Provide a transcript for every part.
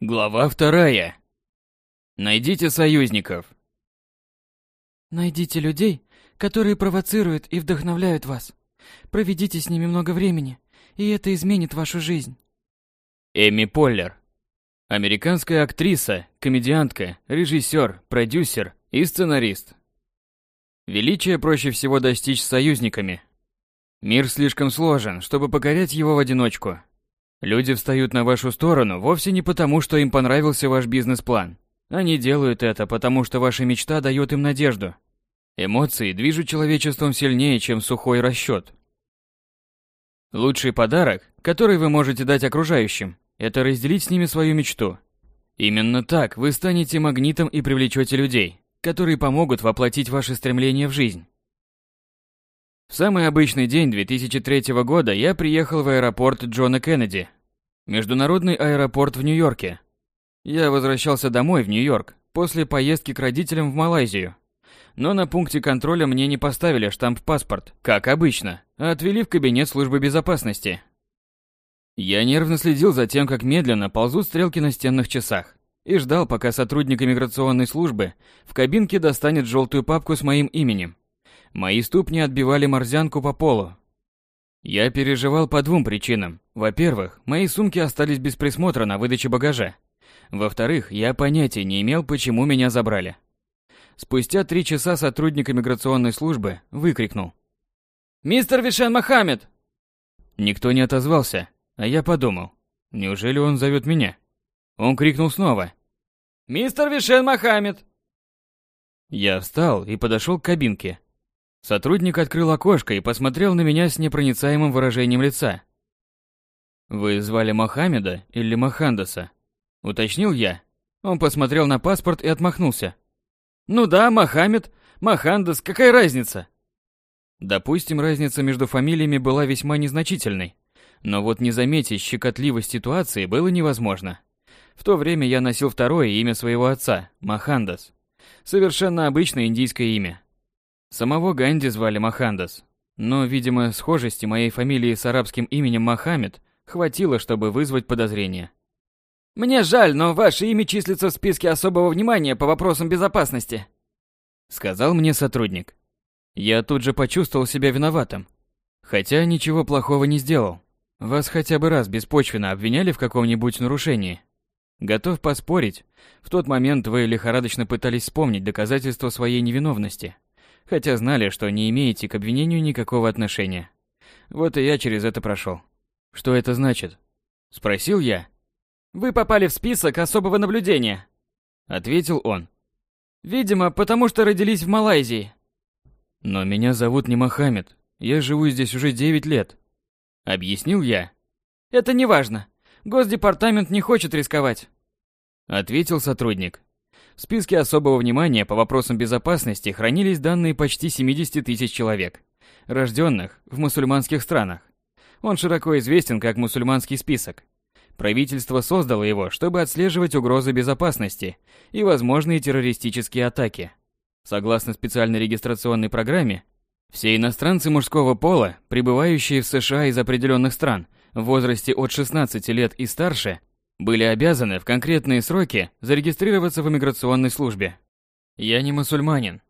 Глава вторая. Найдите союзников. Найдите людей, которые провоцируют и вдохновляют вас. Проведите с ними много времени, и это изменит вашу жизнь. Эми Поллер. Американская актриса, комедиантка, режиссер, продюсер и сценарист. Величие проще всего достичь союзниками. Мир слишком сложен, чтобы покорять его в одиночку. Люди встают на вашу сторону вовсе не потому, что им понравился ваш бизнес-план. Они делают это, потому что ваша мечта дает им надежду. Эмоции движут человечеством сильнее, чем сухой расчет. Лучший подарок, который вы можете дать окружающим, это разделить с ними свою мечту. Именно так вы станете магнитом и привлечете людей, которые помогут воплотить ваши стремления в жизнь. В самый обычный день 2003 года я приехал в аэропорт Джона Кеннеди, международный аэропорт в Нью-Йорке. Я возвращался домой в Нью-Йорк после поездки к родителям в Малайзию. Но на пункте контроля мне не поставили штамп в паспорт, как обычно, а отвели в кабинет службы безопасности. Я нервно следил за тем, как медленно ползут стрелки на стенных часах, и ждал, пока сотрудник иммиграционной службы в кабинке достанет желтую папку с моим именем Мои ступни отбивали морзянку по полу. Я переживал по двум причинам. Во-первых, мои сумки остались без присмотра на выдаче багажа. Во-вторых, я понятия не имел, почему меня забрали. Спустя три часа сотрудник иммиграционной службы выкрикнул. «Мистер Вишен Мохаммед!» Никто не отозвался, а я подумал, неужели он зовет меня? Он крикнул снова. «Мистер Вишен Мохаммед!» Я встал и подошел к кабинке. Сотрудник открыл окошко и посмотрел на меня с непроницаемым выражением лица. «Вы звали Мохаммеда или Мохандаса?» Уточнил я. Он посмотрел на паспорт и отмахнулся. «Ну да, Мохаммед, Мохандас, какая разница?» Допустим, разница между фамилиями была весьма незначительной. Но вот не заметить щекотливость ситуации было невозможно. В то время я носил второе имя своего отца – Махандас. Совершенно обычное индийское имя, Самого Ганди звали Махандас, но, видимо, схожести моей фамилии с арабским именем Махамед хватило, чтобы вызвать подозрение. «Мне жаль, но ваше имя числится в списке особого внимания по вопросам безопасности», — сказал мне сотрудник. Я тут же почувствовал себя виноватым. Хотя ничего плохого не сделал. Вас хотя бы раз беспочвенно обвиняли в каком-нибудь нарушении. Готов поспорить, в тот момент вы лихорадочно пытались вспомнить доказательства своей невиновности хотя знали, что не имеете к обвинению никакого отношения. Вот и я через это прошел. Что это значит? Спросил я. Вы попали в список особого наблюдения. Ответил он. Видимо, потому что родились в Малайзии. Но меня зовут не Мохаммед. Я живу здесь уже 9 лет. Объяснил я. Это не важно. Госдепартамент не хочет рисковать. Ответил сотрудник. В списке особого внимания по вопросам безопасности хранились данные почти 70 тысяч человек, рожденных в мусульманских странах. Он широко известен как мусульманский список. Правительство создало его, чтобы отслеживать угрозы безопасности и возможные террористические атаки. Согласно специальной регистрационной программе, все иностранцы мужского пола, прибывающие в США из определенных стран, в возрасте от 16 лет и старше – были обязаны в конкретные сроки зарегистрироваться в иммиграционной службе. Я не мусульманин,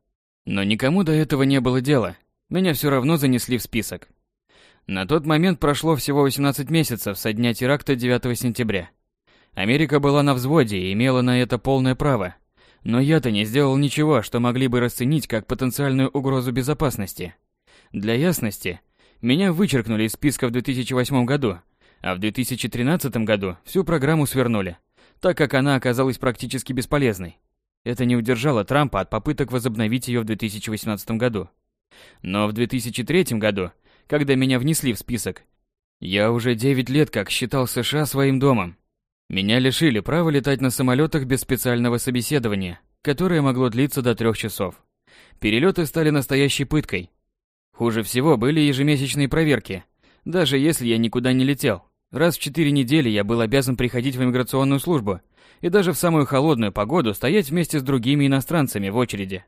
но никому до этого не было дела. Меня все равно занесли в список. На тот момент прошло всего 18 месяцев со дня теракта 9 сентября. Америка была на взводе и имела на это полное право. Но я-то не сделал ничего, что могли бы расценить как потенциальную угрозу безопасности. Для ясности, меня вычеркнули из списка в 2008 году – а в 2013 году всю программу свернули, так как она оказалась практически бесполезной. Это не удержало Трампа от попыток возобновить ее в 2018 году. Но в 2003 году, когда меня внесли в список, я уже 9 лет как считал США своим домом. Меня лишили права летать на самолетах без специального собеседования, которое могло длиться до трех часов. Перелеты стали настоящей пыткой. Хуже всего были ежемесячные проверки, даже если я никуда не летел. Раз в четыре недели я был обязан приходить в иммиграционную службу и даже в самую холодную погоду стоять вместе с другими иностранцами в очереди,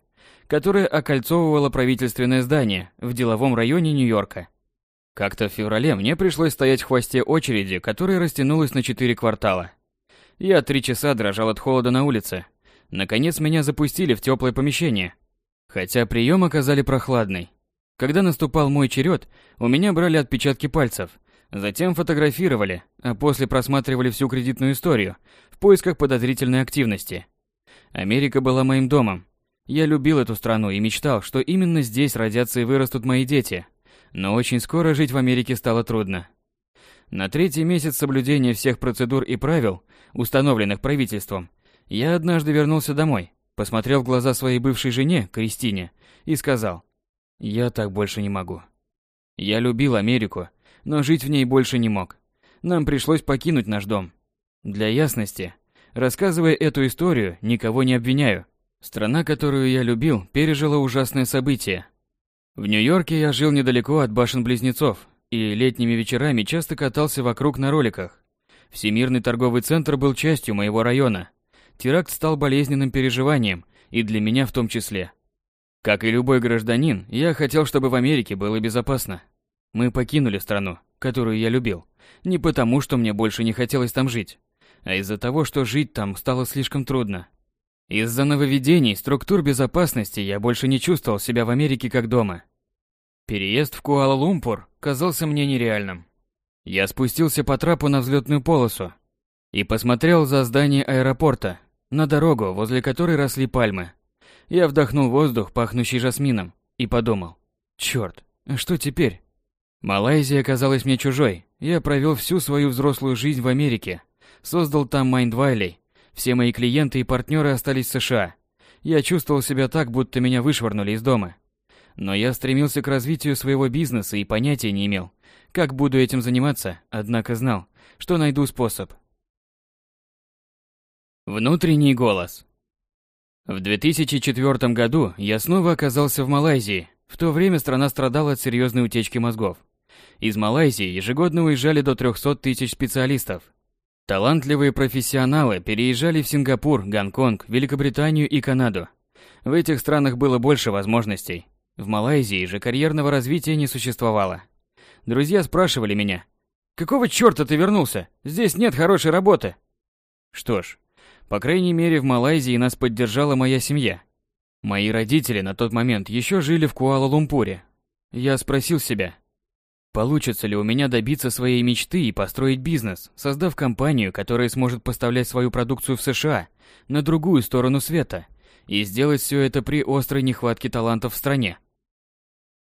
которая окольцовывала правительственное здание в деловом районе Нью-Йорка. Как-то в феврале мне пришлось стоять в хвосте очереди, которая растянулась на четыре квартала. Я три часа дрожал от холода на улице. Наконец меня запустили в теплое помещение, хотя прием оказали прохладный. Когда наступал мой черед, у меня брали отпечатки пальцев – Затем фотографировали, а после просматривали всю кредитную историю в поисках подозрительной активности. Америка была моим домом. Я любил эту страну и мечтал, что именно здесь родятся и вырастут мои дети. Но очень скоро жить в Америке стало трудно. На третий месяц соблюдения всех процедур и правил, установленных правительством, я однажды вернулся домой, посмотрел в глаза своей бывшей жене, Кристине, и сказал, «Я так больше не могу». Я любил Америку но жить в ней больше не мог. Нам пришлось покинуть наш дом. Для ясности, рассказывая эту историю, никого не обвиняю. Страна, которую я любил, пережила ужасное событие. В Нью-Йорке я жил недалеко от башен-близнецов и летними вечерами часто катался вокруг на роликах. Всемирный торговый центр был частью моего района. Теракт стал болезненным переживанием, и для меня в том числе. Как и любой гражданин, я хотел, чтобы в Америке было безопасно. Мы покинули страну, которую я любил, не потому, что мне больше не хотелось там жить, а из-за того, что жить там стало слишком трудно. Из-за нововведений структур безопасности я больше не чувствовал себя в Америке как дома. Переезд в Куала-Лумпур казался мне нереальным. Я спустился по трапу на взлетную полосу и посмотрел за здание аэропорта, на дорогу, возле которой росли пальмы. Я вдохнул воздух, пахнущий жасмином, и подумал, «Чёрт, а что теперь?» Малайзия казалась мне чужой. Я провел всю свою взрослую жизнь в Америке. Создал там Майндвайли. Все мои клиенты и партнеры остались в США. Я чувствовал себя так, будто меня вышвырнули из дома. Но я стремился к развитию своего бизнеса и понятия не имел, как буду этим заниматься, однако знал, что найду способ. Внутренний голос В 2004 году я снова оказался в Малайзии. В то время страна страдала от серьезной утечки мозгов. Из Малайзии ежегодно уезжали до 300 тысяч специалистов. Талантливые профессионалы переезжали в Сингапур, Гонконг, Великобританию и Канаду. В этих странах было больше возможностей. В Малайзии же карьерного развития не существовало. Друзья спрашивали меня, «Какого черта ты вернулся? Здесь нет хорошей работы!» Что ж, по крайней мере в Малайзии нас поддержала моя семья. Мои родители на тот момент еще жили в Куала-Лумпуре. Я спросил себя, Получится ли у меня добиться своей мечты и построить бизнес, создав компанию, которая сможет поставлять свою продукцию в США, на другую сторону света, и сделать все это при острой нехватке талантов в стране?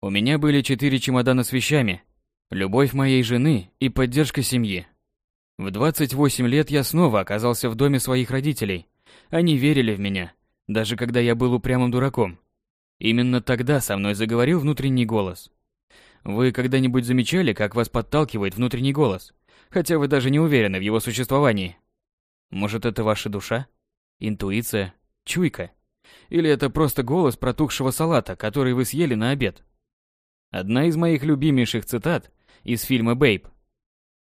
У меня были четыре чемодана с вещами, любовь моей жены и поддержка семьи. В 28 лет я снова оказался в доме своих родителей. Они верили в меня, даже когда я был упрямым дураком. Именно тогда со мной заговорил внутренний голос – вы когда-нибудь замечали, как вас подталкивает внутренний голос, хотя вы даже не уверены в его существовании? Может, это ваша душа? Интуиция? Чуйка? Или это просто голос протухшего салата, который вы съели на обед? Одна из моих любимейших цитат из фильма «Бэйб».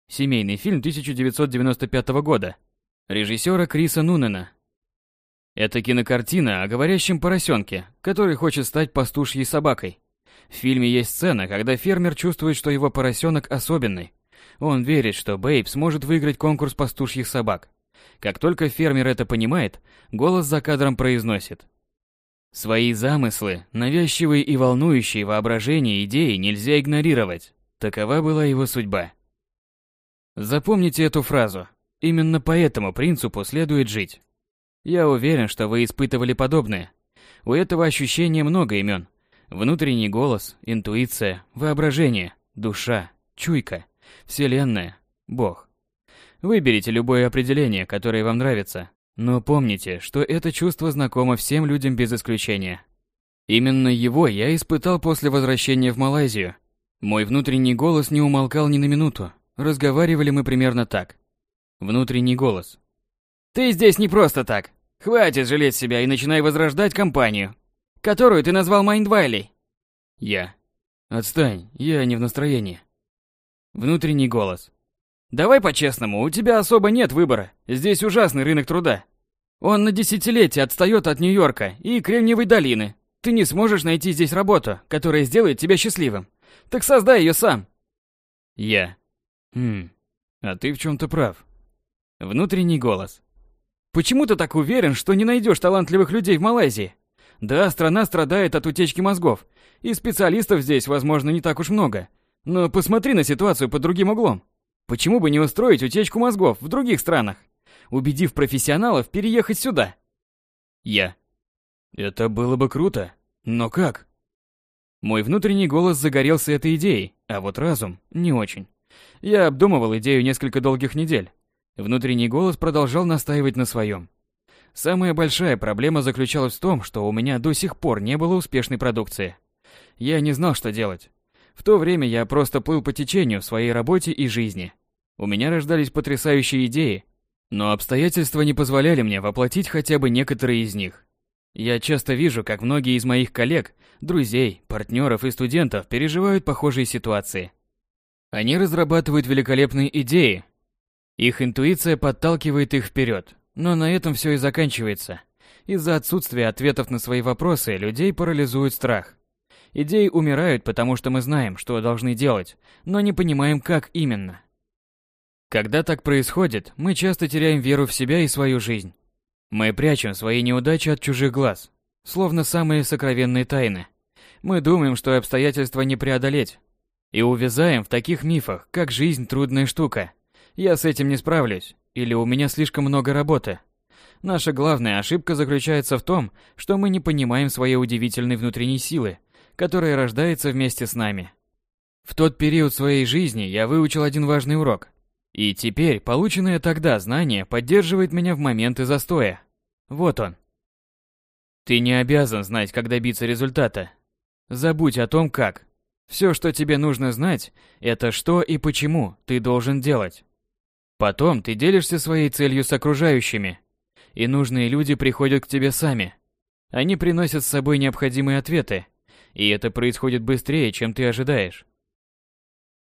Семейный фильм 1995 года режиссера Криса Нунена. Это кинокартина о говорящем поросенке, который хочет стать пастушьей собакой. В фильме есть сцена, когда фермер чувствует, что его поросенок особенный. Он верит, что Бэйб сможет выиграть конкурс пастушьих собак. Как только фермер это понимает, голос за кадром произносит. Свои замыслы, навязчивые и волнующие воображение идеи нельзя игнорировать. Такова была его судьба. Запомните эту фразу. Именно по этому принципу следует жить. Я уверен, что вы испытывали подобное. У этого ощущения много имен. Внутренний голос, интуиция, воображение, душа, чуйка, вселенная, Бог. Выберите любое определение, которое вам нравится, но помните, что это чувство знакомо всем людям без исключения. Именно его я испытал после возвращения в Малайзию. Мой внутренний голос не умолкал ни на минуту. Разговаривали мы примерно так. Внутренний голос. «Ты здесь не просто так. Хватит жалеть себя и начинай возрождать компанию которую ты назвал Майндвайлей. Я. Отстань, я не в настроении. Внутренний голос. Давай по-честному, у тебя особо нет выбора. Здесь ужасный рынок труда. Он на десятилетия отстает от Нью-Йорка и Кремниевой долины. Ты не сможешь найти здесь работу, которая сделает тебя счастливым. Так создай ее сам. Я. Хм, а ты в чем-то прав. Внутренний голос. Почему ты так уверен, что не найдешь талантливых людей в Малайзии? Да, страна страдает от утечки мозгов, и специалистов здесь, возможно, не так уж много. Но посмотри на ситуацию под другим углом. Почему бы не устроить утечку мозгов в других странах, убедив профессионалов переехать сюда? Я. Это было бы круто. Но как? Мой внутренний голос загорелся этой идеей, а вот разум не очень. Я обдумывал идею несколько долгих недель. Внутренний голос продолжал настаивать на своем. Самая большая проблема заключалась в том, что у меня до сих пор не было успешной продукции. Я не знал, что делать. В то время я просто плыл по течению в своей работе и жизни. У меня рождались потрясающие идеи, но обстоятельства не позволяли мне воплотить хотя бы некоторые из них. Я часто вижу, как многие из моих коллег, друзей, партнеров и студентов переживают похожие ситуации. Они разрабатывают великолепные идеи. Их интуиция подталкивает их вперед, но на этом все и заканчивается. Из-за отсутствия ответов на свои вопросы людей парализует страх. Идеи умирают, потому что мы знаем, что должны делать, но не понимаем, как именно. Когда так происходит, мы часто теряем веру в себя и свою жизнь. Мы прячем свои неудачи от чужих глаз, словно самые сокровенные тайны. Мы думаем, что обстоятельства не преодолеть. И увязаем в таких мифах, как «жизнь – трудная штука». «Я с этим не справлюсь». Или у меня слишком много работы? Наша главная ошибка заключается в том, что мы не понимаем своей удивительной внутренней силы, которая рождается вместе с нами. В тот период своей жизни я выучил один важный урок. И теперь полученное тогда знание поддерживает меня в моменты застоя. Вот он. Ты не обязан знать, как добиться результата. Забудь о том, как. Все, что тебе нужно знать, это что и почему ты должен делать. Потом ты делишься своей целью с окружающими, и нужные люди приходят к тебе сами. Они приносят с собой необходимые ответы, и это происходит быстрее, чем ты ожидаешь.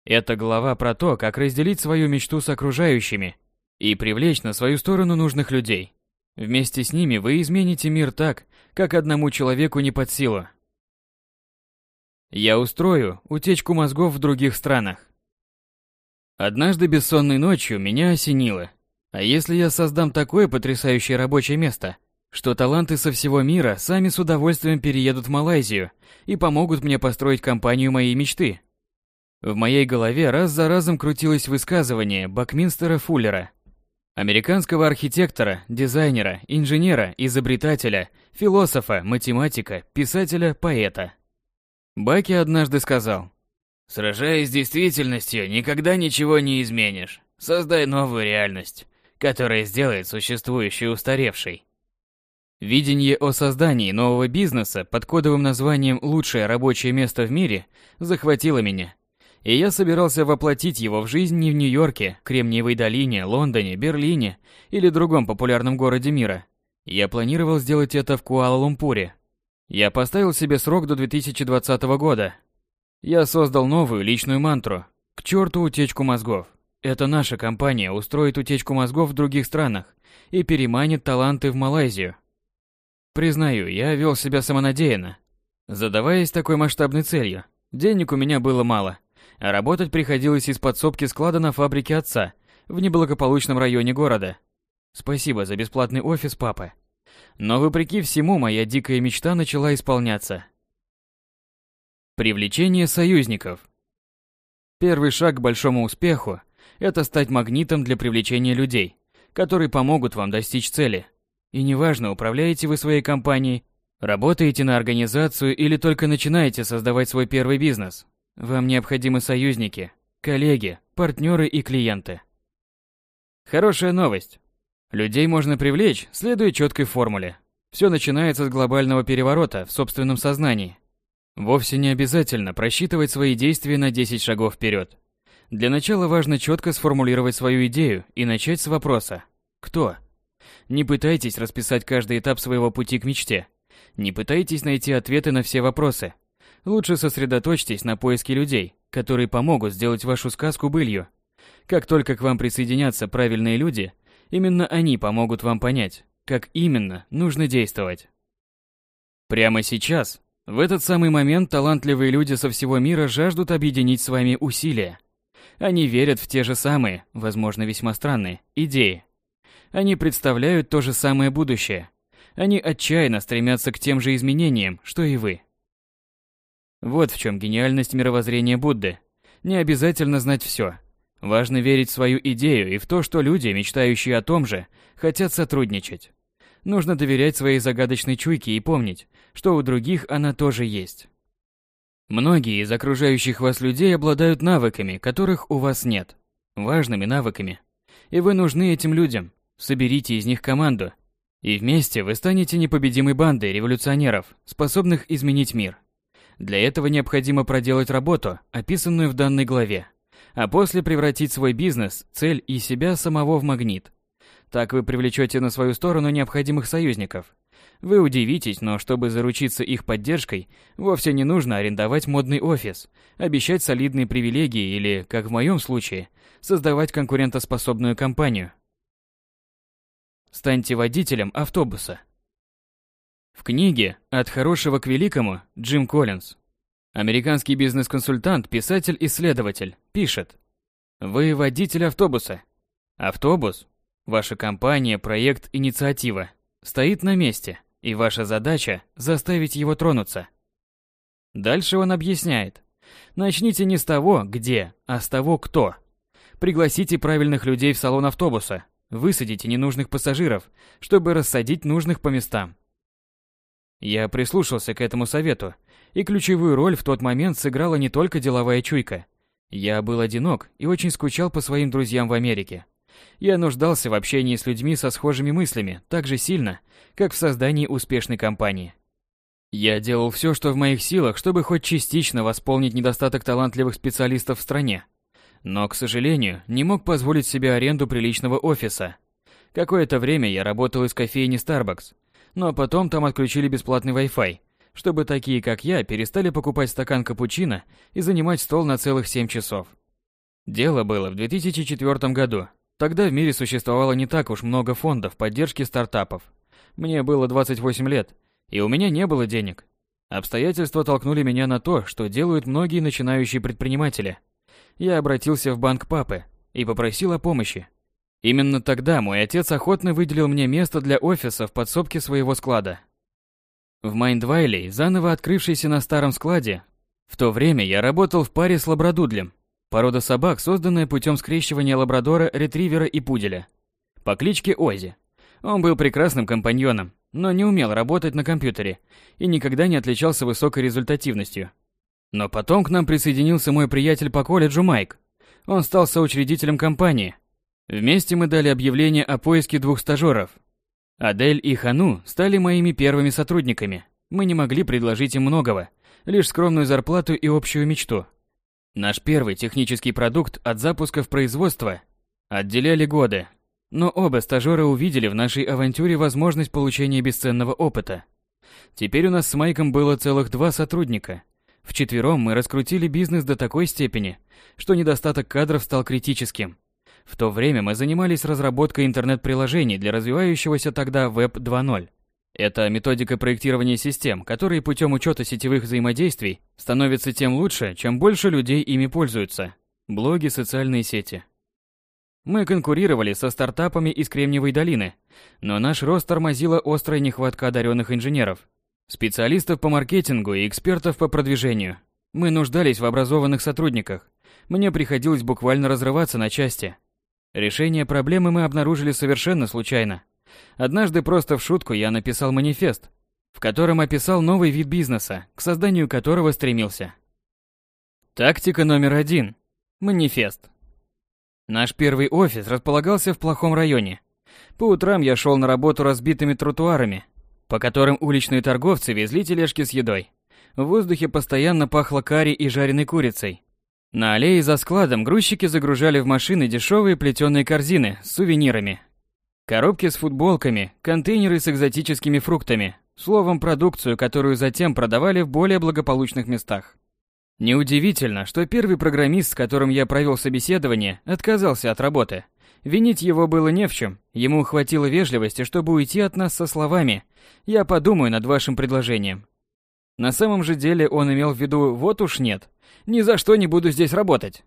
Эта глава про то, как разделить свою мечту с окружающими и привлечь на свою сторону нужных людей. Вместе с ними вы измените мир так, как одному человеку не под силу. Я устрою утечку мозгов в других странах. Однажды бессонной ночью меня осенило. А если я создам такое потрясающее рабочее место, что таланты со всего мира сами с удовольствием переедут в Малайзию и помогут мне построить компанию моей мечты? В моей голове раз за разом крутилось высказывание Бакминстера Фуллера, американского архитектора, дизайнера, инженера, изобретателя, философа, математика, писателя, поэта. Баки однажды сказал – Сражаясь с действительностью, никогда ничего не изменишь. Создай новую реальность, которая сделает существующую устаревшей. Видение о создании нового бизнеса под кодовым названием «Лучшее рабочее место в мире» захватило меня. И я собирался воплотить его в жизнь не в Нью-Йорке, Кремниевой долине, Лондоне, Берлине или другом популярном городе мира. Я планировал сделать это в Куала-Лумпуре. Я поставил себе срок до 2020 года, я создал новую личную мантру. К черту утечку мозгов. Это наша компания устроит утечку мозгов в других странах и переманит таланты в Малайзию. Признаю, я вел себя самонадеянно. Задаваясь такой масштабной целью, денег у меня было мало, а работать приходилось из подсобки склада на фабрике отца в неблагополучном районе города. Спасибо за бесплатный офис, папа. Но вопреки всему, моя дикая мечта начала исполняться – Привлечение союзников. Первый шаг к большому успеху – это стать магнитом для привлечения людей, которые помогут вам достичь цели. И неважно, управляете вы своей компанией, работаете на организацию или только начинаете создавать свой первый бизнес. Вам необходимы союзники, коллеги, партнеры и клиенты. Хорошая новость. Людей можно привлечь, следуя четкой формуле. Все начинается с глобального переворота в собственном сознании – Вовсе не обязательно просчитывать свои действия на 10 шагов вперед. Для начала важно четко сформулировать свою идею и начать с вопроса «Кто?». Не пытайтесь расписать каждый этап своего пути к мечте. Не пытайтесь найти ответы на все вопросы. Лучше сосредоточьтесь на поиске людей, которые помогут сделать вашу сказку былью. Как только к вам присоединятся правильные люди, именно они помогут вам понять, как именно нужно действовать. Прямо сейчас в этот самый момент талантливые люди со всего мира жаждут объединить с вами усилия. Они верят в те же самые, возможно, весьма странные, идеи. Они представляют то же самое будущее. Они отчаянно стремятся к тем же изменениям, что и вы. Вот в чем гениальность мировоззрения Будды. Не обязательно знать все. Важно верить в свою идею и в то, что люди, мечтающие о том же, хотят сотрудничать. Нужно доверять своей загадочной чуйке и помнить, что у других она тоже есть. Многие из окружающих вас людей обладают навыками, которых у вас нет. Важными навыками. И вы нужны этим людям. Соберите из них команду. И вместе вы станете непобедимой бандой революционеров, способных изменить мир. Для этого необходимо проделать работу, описанную в данной главе. А после превратить свой бизнес, цель и себя самого в магнит – так вы привлечете на свою сторону необходимых союзников. Вы удивитесь, но чтобы заручиться их поддержкой, вовсе не нужно арендовать модный офис, обещать солидные привилегии или, как в моем случае, создавать конкурентоспособную компанию. Станьте водителем автобуса. В книге «От хорошего к великому» Джим Коллинз, американский бизнес-консультант, писатель-исследователь, пишет «Вы водитель автобуса». Автобус Ваша компания, проект, инициатива стоит на месте, и ваша задача – заставить его тронуться. Дальше он объясняет. Начните не с того, где, а с того, кто. Пригласите правильных людей в салон автобуса, высадите ненужных пассажиров, чтобы рассадить нужных по местам. Я прислушался к этому совету, и ключевую роль в тот момент сыграла не только деловая чуйка. Я был одинок и очень скучал по своим друзьям в Америке. Я нуждался в общении с людьми со схожими мыслями так же сильно, как в создании успешной компании. Я делал все, что в моих силах, чтобы хоть частично восполнить недостаток талантливых специалистов в стране. Но, к сожалению, не мог позволить себе аренду приличного офиса. Какое-то время я работал из кофейни Starbucks, но потом там отключили бесплатный Wi-Fi, чтобы такие, как я, перестали покупать стакан капучино и занимать стол на целых 7 часов. Дело было в 2004 году. Тогда в мире существовало не так уж много фондов поддержки стартапов. Мне было 28 лет, и у меня не было денег. Обстоятельства толкнули меня на то, что делают многие начинающие предприниматели. Я обратился в банк папы и попросил о помощи. Именно тогда мой отец охотно выделил мне место для офиса в подсобке своего склада. В Майндвайле, заново открывшейся на старом складе, в то время я работал в паре с лабрадудлем. Порода собак, созданная путем скрещивания лабрадора, ретривера и пуделя. По кличке Ози. Он был прекрасным компаньоном, но не умел работать на компьютере и никогда не отличался высокой результативностью. Но потом к нам присоединился мой приятель по колледжу Майк. Он стал соучредителем компании. Вместе мы дали объявление о поиске двух стажеров. Адель и Хану стали моими первыми сотрудниками. Мы не могли предложить им многого, лишь скромную зарплату и общую мечту – Наш первый технический продукт от запуска в производство отделяли годы, но оба стажера увидели в нашей авантюре возможность получения бесценного опыта. Теперь у нас с Майком было целых два сотрудника. Вчетвером мы раскрутили бизнес до такой степени, что недостаток кадров стал критическим. В то время мы занимались разработкой интернет-приложений для развивающегося тогда Web 2.0. Это методика проектирования систем, которые путем учета сетевых взаимодействий становятся тем лучше, чем больше людей ими пользуются. Блоги, социальные сети. Мы конкурировали со стартапами из Кремниевой долины, но наш рост тормозила острая нехватка одаренных инженеров, специалистов по маркетингу и экспертов по продвижению. Мы нуждались в образованных сотрудниках. Мне приходилось буквально разрываться на части. Решение проблемы мы обнаружили совершенно случайно – Однажды просто в шутку я написал манифест, в котором описал новый вид бизнеса, к созданию которого стремился. Тактика номер один. Манифест. Наш первый офис располагался в плохом районе. По утрам я шел на работу разбитыми тротуарами, по которым уличные торговцы везли тележки с едой. В воздухе постоянно пахло карри и жареной курицей. На аллее за складом грузчики загружали в машины дешевые плетеные корзины с сувенирами, Коробки с футболками, контейнеры с экзотическими фруктами, словом, продукцию, которую затем продавали в более благополучных местах. Неудивительно, что первый программист, с которым я провел собеседование, отказался от работы. Винить его было не в чем, ему хватило вежливости, чтобы уйти от нас со словами «Я подумаю над вашим предложением». На самом же деле он имел в виду «Вот уж нет, ни за что не буду здесь работать».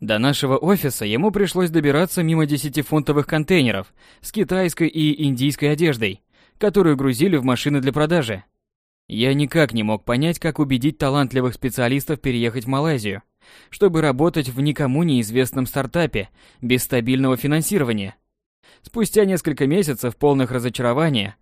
До нашего офиса ему пришлось добираться мимо 10-фунтовых контейнеров с китайской и индийской одеждой, которую грузили в машины для продажи. Я никак не мог понять, как убедить талантливых специалистов переехать в Малайзию, чтобы работать в никому неизвестном стартапе без стабильного финансирования. Спустя несколько месяцев полных разочарования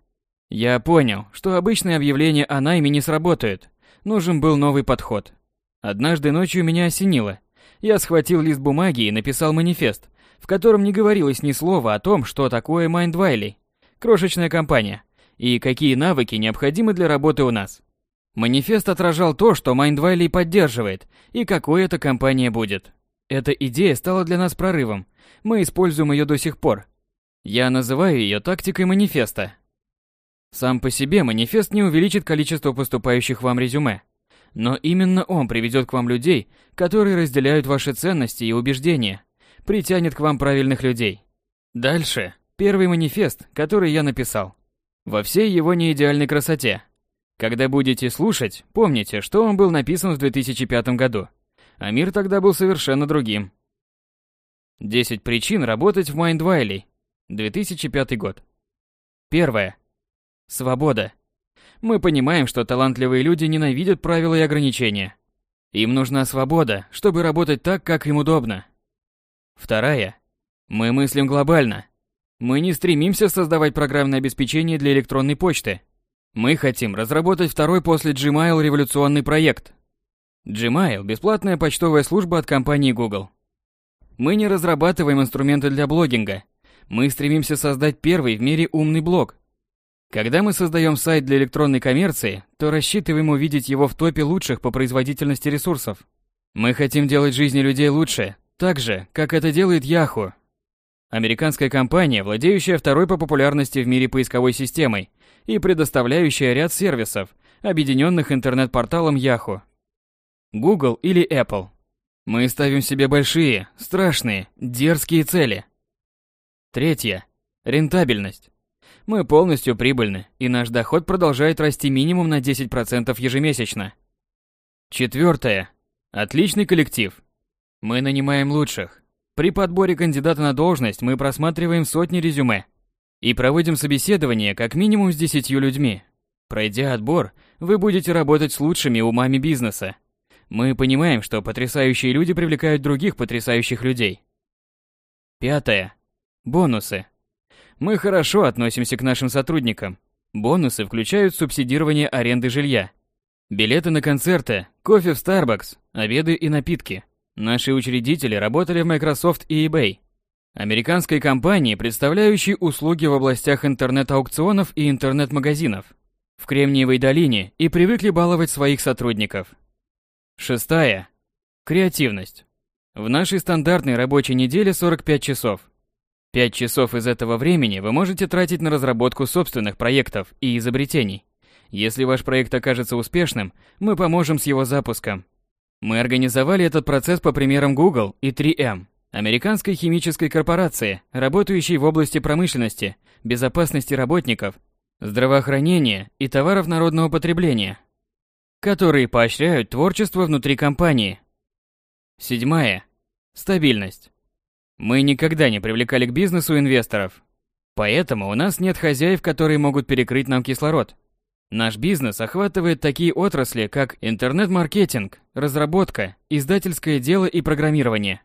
я понял, что обычные объявления о найме не сработают. Нужен был новый подход. Однажды ночью меня осенило – я схватил лист бумаги и написал манифест, в котором не говорилось ни слова о том, что такое Майндвайли, крошечная компания, и какие навыки необходимы для работы у нас. Манифест отражал то, что Майндвайли поддерживает, и какой эта компания будет. Эта идея стала для нас прорывом. Мы используем ее до сих пор. Я называю ее тактикой манифеста. Сам по себе манифест не увеличит количество поступающих вам резюме. Но именно он приведет к вам людей, которые разделяют ваши ценности и убеждения, притянет к вам правильных людей. Дальше. Первый манифест, который я написал. Во всей его неидеальной красоте. Когда будете слушать, помните, что он был написан в 2005 году. А мир тогда был совершенно другим. 10 причин работать в Майндвайле. 2005 год. Первое. Свобода. Мы понимаем, что талантливые люди ненавидят правила и ограничения. Им нужна свобода, чтобы работать так, как им удобно. Вторая. Мы мыслим глобально. Мы не стремимся создавать программное обеспечение для электронной почты. Мы хотим разработать второй после Gmail революционный проект. Gmail – бесплатная почтовая служба от компании Google. Мы не разрабатываем инструменты для блогинга. Мы стремимся создать первый в мире умный блог, когда мы создаем сайт для электронной коммерции, то рассчитываем увидеть его в топе лучших по производительности ресурсов. Мы хотим делать жизни людей лучше, так же, как это делает Yahoo. Американская компания, владеющая второй по популярности в мире поисковой системой и предоставляющая ряд сервисов, объединенных интернет-порталом Yahoo, Google или Apple. Мы ставим себе большие, страшные, дерзкие цели. Третье. Рентабельность. Мы полностью прибыльны, и наш доход продолжает расти минимум на 10% ежемесячно. Четвертое. Отличный коллектив. Мы нанимаем лучших. При подборе кандидата на должность мы просматриваем сотни резюме и проводим собеседование как минимум с 10 людьми. Пройдя отбор, вы будете работать с лучшими умами бизнеса. Мы понимаем, что потрясающие люди привлекают других потрясающих людей. Пятое. Бонусы. Мы хорошо относимся к нашим сотрудникам. Бонусы включают субсидирование аренды жилья, билеты на концерты, кофе в Starbucks, обеды и напитки. Наши учредители работали в Microsoft и eBay, американской компании, представляющей услуги в областях интернет-аукционов и интернет-магазинов в Кремниевой долине и привыкли баловать своих сотрудников. Шестая. Креативность. В нашей стандартной рабочей неделе 45 часов – Пять часов из этого времени вы можете тратить на разработку собственных проектов и изобретений. Если ваш проект окажется успешным, мы поможем с его запуском. Мы организовали этот процесс по примерам Google и 3M, американской химической корпорации, работающей в области промышленности, безопасности работников, здравоохранения и товаров народного потребления, которые поощряют творчество внутри компании. Седьмая. Стабильность. Мы никогда не привлекали к бизнесу инвесторов. Поэтому у нас нет хозяев, которые могут перекрыть нам кислород. Наш бизнес охватывает такие отрасли, как интернет-маркетинг, разработка, издательское дело и программирование.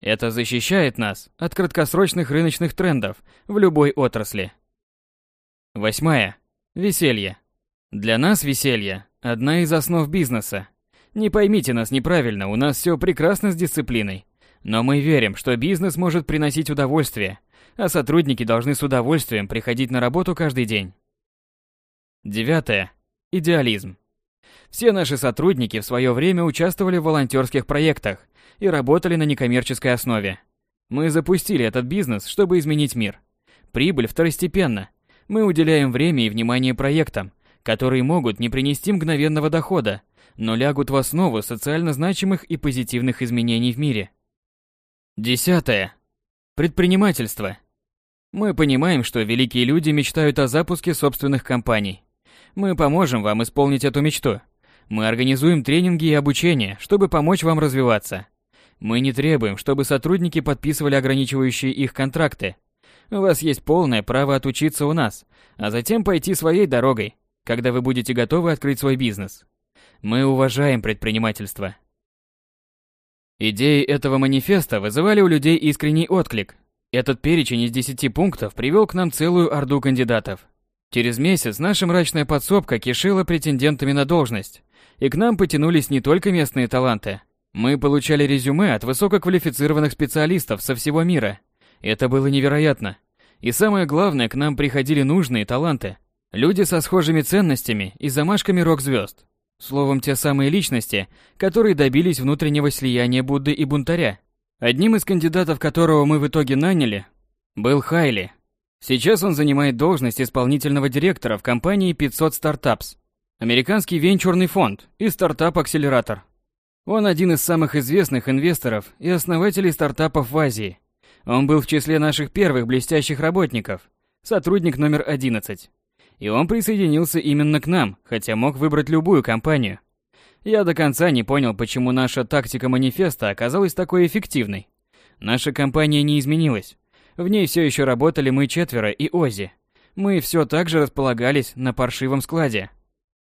Это защищает нас от краткосрочных рыночных трендов в любой отрасли. Восьмая. Веселье. Для нас веселье – одна из основ бизнеса. Не поймите нас неправильно, у нас все прекрасно с дисциплиной. Но мы верим, что бизнес может приносить удовольствие, а сотрудники должны с удовольствием приходить на работу каждый день. Девятое. Идеализм. Все наши сотрудники в свое время участвовали в волонтерских проектах и работали на некоммерческой основе. Мы запустили этот бизнес, чтобы изменить мир. Прибыль второстепенна. Мы уделяем время и внимание проектам, которые могут не принести мгновенного дохода, но лягут в основу социально значимых и позитивных изменений в мире. Десятое. Предпринимательство. Мы понимаем, что великие люди мечтают о запуске собственных компаний. Мы поможем вам исполнить эту мечту. Мы организуем тренинги и обучение, чтобы помочь вам развиваться. Мы не требуем, чтобы сотрудники подписывали ограничивающие их контракты. У вас есть полное право отучиться у нас, а затем пойти своей дорогой, когда вы будете готовы открыть свой бизнес. Мы уважаем предпринимательство. Идеи этого манифеста вызывали у людей искренний отклик. Этот перечень из 10 пунктов привел к нам целую орду кандидатов. Через месяц наша мрачная подсобка кишила претендентами на должность, и к нам потянулись не только местные таланты. Мы получали резюме от высококвалифицированных специалистов со всего мира. Это было невероятно. И самое главное, к нам приходили нужные таланты. Люди со схожими ценностями и замашками рок-звезд. Словом, те самые личности, которые добились внутреннего слияния Будды и бунтаря. Одним из кандидатов, которого мы в итоге наняли, был Хайли. Сейчас он занимает должность исполнительного директора в компании 500 Startups, американский венчурный фонд и стартап-акселератор. Он один из самых известных инвесторов и основателей стартапов в Азии. Он был в числе наших первых блестящих работников, сотрудник номер 11. И он присоединился именно к нам, хотя мог выбрать любую компанию. Я до конца не понял, почему наша тактика манифеста оказалась такой эффективной. Наша компания не изменилась. В ней все еще работали мы четверо и Ози. Мы все так же располагались на паршивом складе.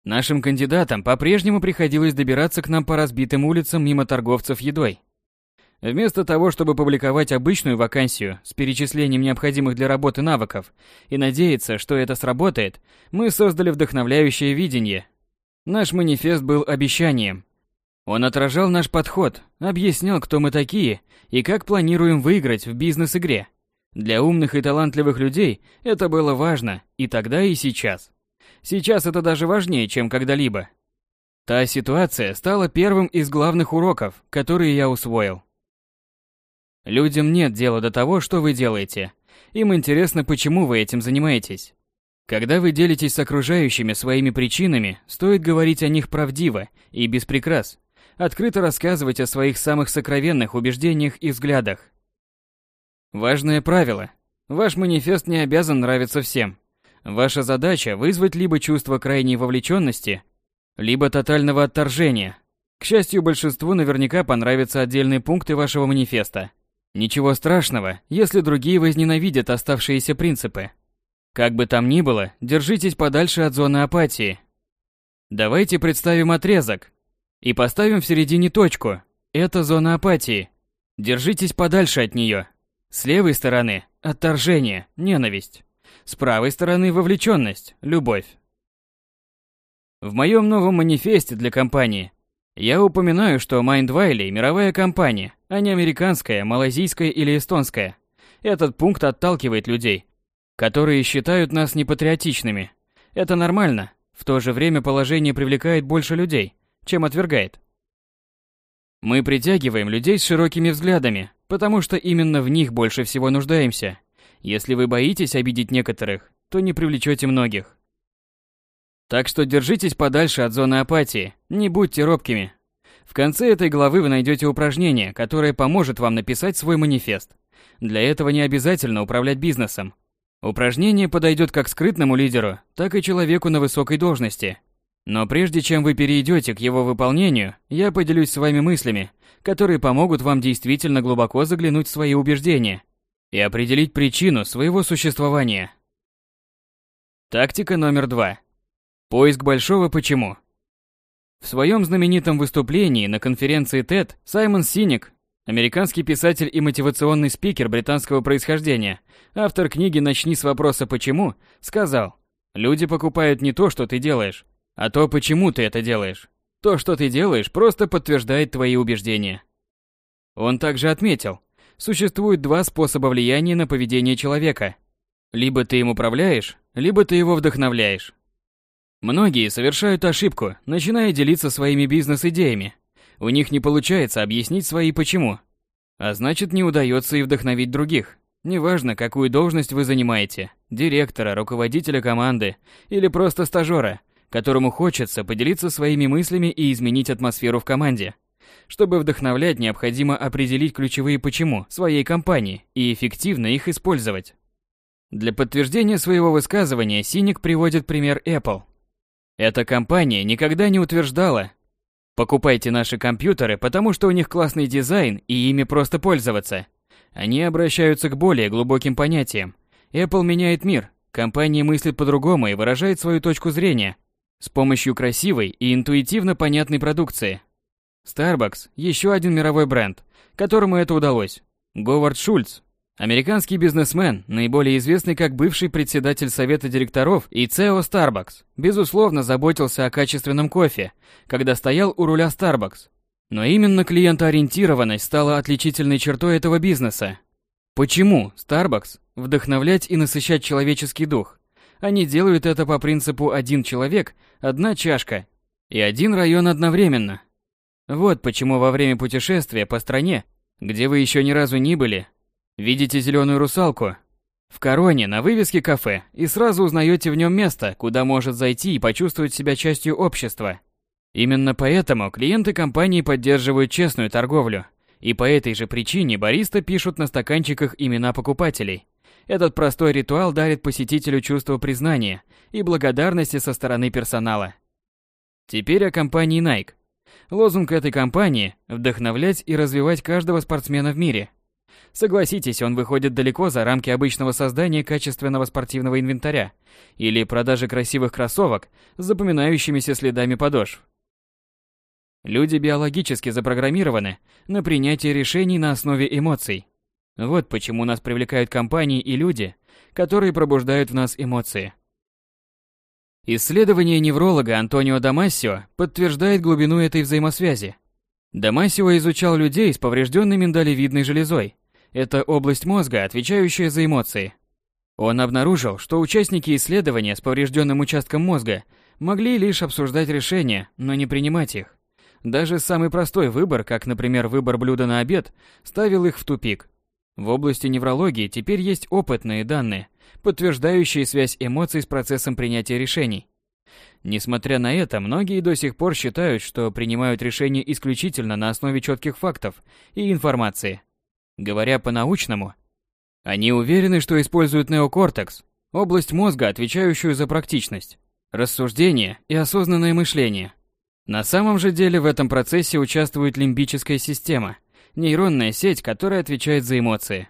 Нашим кандидатам по-прежнему приходилось добираться к нам по разбитым улицам мимо торговцев едой. Вместо того, чтобы публиковать обычную вакансию с перечислением необходимых для работы навыков и надеяться, что это сработает, мы создали вдохновляющее видение. Наш манифест был обещанием. Он отражал наш подход, объяснял, кто мы такие и как планируем выиграть в бизнес-игре. Для умных и талантливых людей это было важно и тогда, и сейчас. Сейчас это даже важнее, чем когда-либо. Та ситуация стала первым из главных уроков, которые я усвоил. Людям нет дела до того, что вы делаете. Им интересно, почему вы этим занимаетесь. Когда вы делитесь с окружающими своими причинами, стоит говорить о них правдиво и без прикрас. Открыто рассказывать о своих самых сокровенных убеждениях и взглядах. Важное правило. Ваш манифест не обязан нравиться всем. Ваша задача вызвать либо чувство крайней вовлеченности, либо тотального отторжения. К счастью, большинству наверняка понравятся отдельные пункты вашего манифеста. Ничего страшного, если другие возненавидят оставшиеся принципы. Как бы там ни было, держитесь подальше от зоны апатии. Давайте представим отрезок и поставим в середине точку. Это зона апатии. Держитесь подальше от нее. С левой стороны – отторжение, ненависть. С правой стороны – вовлеченность, любовь. В моем новом манифесте для компании я упоминаю, что Mindwiley – мировая компания, а не американская, малазийская или эстонская. Этот пункт отталкивает людей, которые считают нас непатриотичными. Это нормально. В то же время положение привлекает больше людей, чем отвергает. Мы притягиваем людей с широкими взглядами, потому что именно в них больше всего нуждаемся. Если вы боитесь обидеть некоторых, то не привлечете многих. Так что держитесь подальше от зоны апатии, не будьте робкими, в конце этой главы вы найдете упражнение, которое поможет вам написать свой манифест. Для этого не обязательно управлять бизнесом. Упражнение подойдет как скрытному лидеру, так и человеку на высокой должности. Но прежде чем вы перейдете к его выполнению, я поделюсь с вами мыслями, которые помогут вам действительно глубоко заглянуть в свои убеждения и определить причину своего существования. Тактика номер два. Поиск большого почему. В своем знаменитом выступлении на конференции TED Саймон Синик, американский писатель и мотивационный спикер британского происхождения, автор книги «Начни с вопроса «почему», сказал «Люди покупают не то, что ты делаешь, а то, почему ты это делаешь. То, что ты делаешь, просто подтверждает твои убеждения». Он также отметил, существует два способа влияния на поведение человека. Либо ты им управляешь, либо ты его вдохновляешь. Многие совершают ошибку, начиная делиться своими бизнес-идеями. У них не получается объяснить свои «почему». А значит, не удается и вдохновить других. Неважно, какую должность вы занимаете – директора, руководителя команды или просто стажера, которому хочется поделиться своими мыслями и изменить атмосферу в команде. Чтобы вдохновлять, необходимо определить ключевые «почему» своей компании и эффективно их использовать. Для подтверждения своего высказывания Синик приводит пример Apple – эта компания никогда не утверждала, покупайте наши компьютеры, потому что у них классный дизайн и ими просто пользоваться. Они обращаются к более глубоким понятиям. Apple меняет мир, компания мыслит по-другому и выражает свою точку зрения с помощью красивой и интуитивно понятной продукции. Starbucks – еще один мировой бренд, которому это удалось. Говард Шульц Американский бизнесмен, наиболее известный как бывший председатель совета директоров и CEO Starbucks, безусловно заботился о качественном кофе, когда стоял у руля Starbucks. Но именно клиентоориентированность стала отличительной чертой этого бизнеса. Почему Starbucks вдохновлять и насыщать человеческий дух? Они делают это по принципу «один человек, одна чашка и один район одновременно». Вот почему во время путешествия по стране, где вы еще ни разу не были, Видите зеленую русалку? В короне на вывеске кафе и сразу узнаете в нем место, куда может зайти и почувствовать себя частью общества. Именно поэтому клиенты компании поддерживают честную торговлю. И по этой же причине бариста пишут на стаканчиках имена покупателей. Этот простой ритуал дарит посетителю чувство признания и благодарности со стороны персонала. Теперь о компании Nike. Лозунг этой компании – вдохновлять и развивать каждого спортсмена в мире – Согласитесь, он выходит далеко за рамки обычного создания качественного спортивного инвентаря или продажи красивых кроссовок с запоминающимися следами подошв. Люди биологически запрограммированы на принятие решений на основе эмоций. Вот почему нас привлекают компании и люди, которые пробуждают в нас эмоции. Исследование невролога Антонио Дамасио подтверждает глубину этой взаимосвязи. Дамасио изучал людей с поврежденной миндалевидной железой это область мозга, отвечающая за эмоции. Он обнаружил, что участники исследования с поврежденным участком мозга могли лишь обсуждать решения, но не принимать их. Даже самый простой выбор, как, например, выбор блюда на обед, ставил их в тупик. В области неврологии теперь есть опытные данные, подтверждающие связь эмоций с процессом принятия решений. Несмотря на это, многие до сих пор считают, что принимают решения исключительно на основе четких фактов и информации. Говоря по-научному, они уверены, что используют неокортекс, область мозга, отвечающую за практичность, рассуждение и осознанное мышление. На самом же деле в этом процессе участвует лимбическая система, нейронная сеть, которая отвечает за эмоции.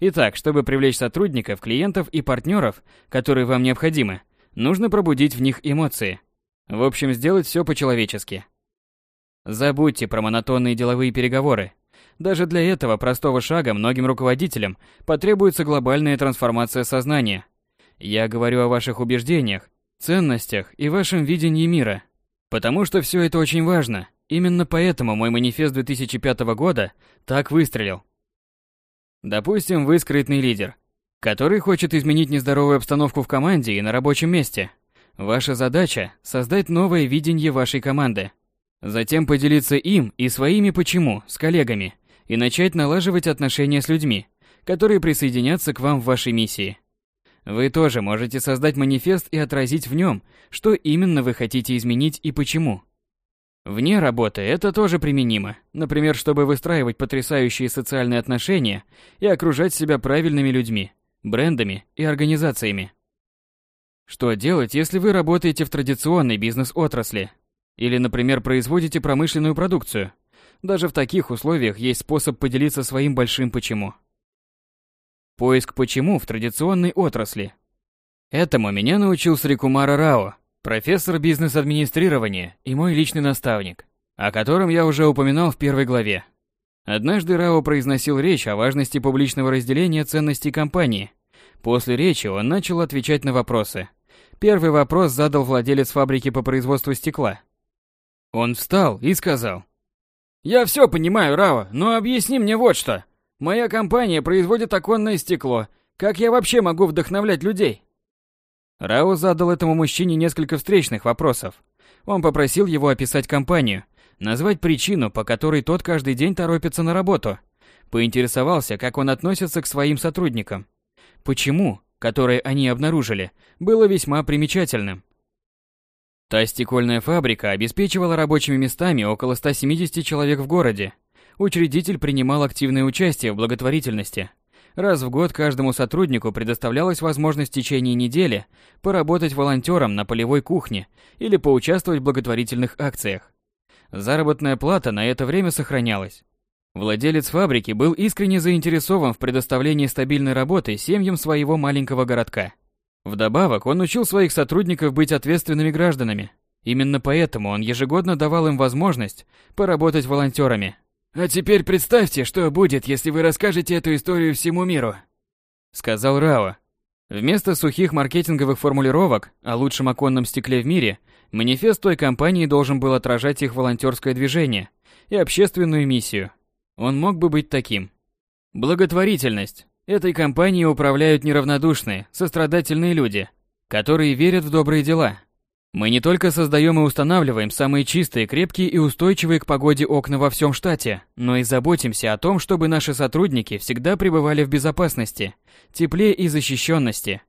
Итак, чтобы привлечь сотрудников, клиентов и партнеров, которые вам необходимы, нужно пробудить в них эмоции. В общем, сделать все по-человечески. Забудьте про монотонные деловые переговоры. Даже для этого простого шага многим руководителям потребуется глобальная трансформация сознания. Я говорю о ваших убеждениях, ценностях и вашем видении мира. Потому что все это очень важно. Именно поэтому мой манифест 2005 года так выстрелил. Допустим, вы скрытный лидер, который хочет изменить нездоровую обстановку в команде и на рабочем месте. Ваша задача – создать новое видение вашей команды. Затем поделиться им и своими «почему» с коллегами – и начать налаживать отношения с людьми, которые присоединятся к вам в вашей миссии. Вы тоже можете создать манифест и отразить в нем, что именно вы хотите изменить и почему. Вне работы это тоже применимо. Например, чтобы выстраивать потрясающие социальные отношения и окружать себя правильными людьми, брендами и организациями. Что делать, если вы работаете в традиционной бизнес-отрасли? Или, например, производите промышленную продукцию? Даже в таких условиях есть способ поделиться своим большим почему. Поиск почему в традиционной отрасли. Этому меня научил Срикумара Рао, профессор бизнес-администрирования и мой личный наставник, о котором я уже упоминал в первой главе. Однажды Рао произносил речь о важности публичного разделения ценностей компании. После речи он начал отвечать на вопросы. Первый вопрос задал владелец фабрики по производству стекла. Он встал и сказал, я все понимаю, Рао, но объясни мне вот что. Моя компания производит оконное стекло. Как я вообще могу вдохновлять людей? Рао задал этому мужчине несколько встречных вопросов. Он попросил его описать компанию, назвать причину, по которой тот каждый день торопится на работу. Поинтересовался, как он относится к своим сотрудникам. Почему, которое они обнаружили, было весьма примечательным. Та стекольная фабрика обеспечивала рабочими местами около 170 человек в городе. Учредитель принимал активное участие в благотворительности. Раз в год каждому сотруднику предоставлялась возможность в течение недели поработать волонтером на полевой кухне или поучаствовать в благотворительных акциях. Заработная плата на это время сохранялась. Владелец фабрики был искренне заинтересован в предоставлении стабильной работы семьям своего маленького городка – Вдобавок, он учил своих сотрудников быть ответственными гражданами. Именно поэтому он ежегодно давал им возможность поработать волонтерами. «А теперь представьте, что будет, если вы расскажете эту историю всему миру», — сказал Рао. Вместо сухих маркетинговых формулировок о лучшем оконном стекле в мире, манифест той компании должен был отражать их волонтерское движение и общественную миссию. Он мог бы быть таким. Благотворительность. Этой компанией управляют неравнодушные, сострадательные люди, которые верят в добрые дела. Мы не только создаем и устанавливаем самые чистые, крепкие и устойчивые к погоде окна во всем штате, но и заботимся о том, чтобы наши сотрудники всегда пребывали в безопасности, тепле и защищенности.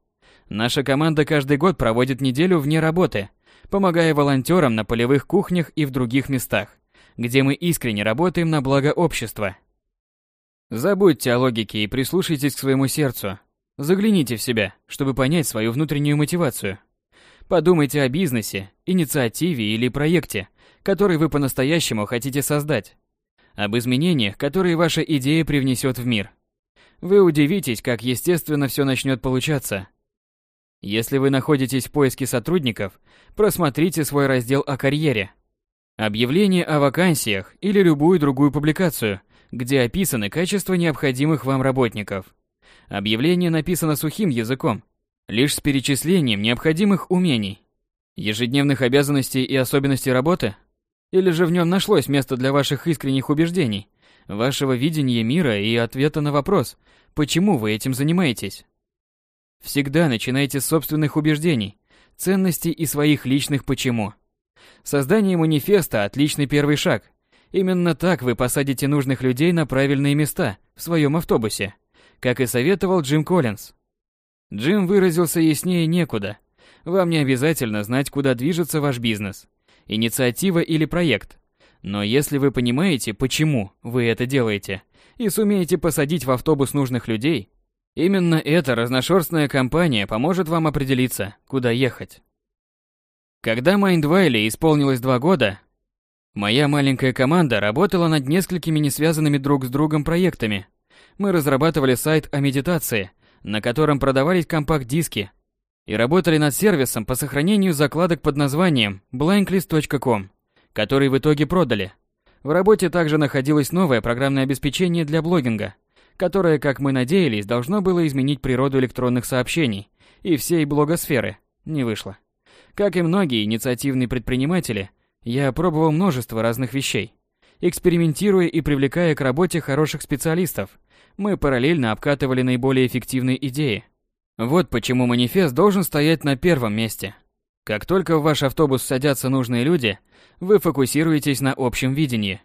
Наша команда каждый год проводит неделю вне работы, помогая волонтерам на полевых кухнях и в других местах, где мы искренне работаем на благо общества – Забудьте о логике и прислушайтесь к своему сердцу. Загляните в себя, чтобы понять свою внутреннюю мотивацию. Подумайте о бизнесе, инициативе или проекте, который вы по-настоящему хотите создать. Об изменениях, которые ваша идея привнесет в мир. Вы удивитесь, как естественно все начнет получаться. Если вы находитесь в поиске сотрудников, просмотрите свой раздел о карьере. Объявление о вакансиях или любую другую публикацию – где описаны качества необходимых вам работников. Объявление написано сухим языком, лишь с перечислением необходимых умений, ежедневных обязанностей и особенностей работы? Или же в нем нашлось место для ваших искренних убеждений, вашего видения мира и ответа на вопрос, почему вы этим занимаетесь? Всегда начинайте с собственных убеждений, ценностей и своих личных «почему». Создание манифеста – отличный первый шаг – Именно так вы посадите нужных людей на правильные места в своем автобусе, как и советовал Джим Коллинз. Джим выразился яснее некуда. Вам не обязательно знать, куда движется ваш бизнес, инициатива или проект. Но если вы понимаете, почему вы это делаете, и сумеете посадить в автобус нужных людей, именно эта разношерстная компания поможет вам определиться, куда ехать. Когда Майндвайле исполнилось два года, Моя маленькая команда работала над несколькими несвязанными друг с другом проектами. Мы разрабатывали сайт о медитации, на котором продавались компакт-диски, и работали над сервисом по сохранению закладок под названием blanklist.com, который в итоге продали. В работе также находилось новое программное обеспечение для блогинга, которое, как мы надеялись, должно было изменить природу электронных сообщений и всей блогосферы. Не вышло. Как и многие инициативные предприниматели – я пробовал множество разных вещей. Экспериментируя и привлекая к работе хороших специалистов, мы параллельно обкатывали наиболее эффективные идеи. Вот почему манифест должен стоять на первом месте. Как только в ваш автобус садятся нужные люди, вы фокусируетесь на общем видении.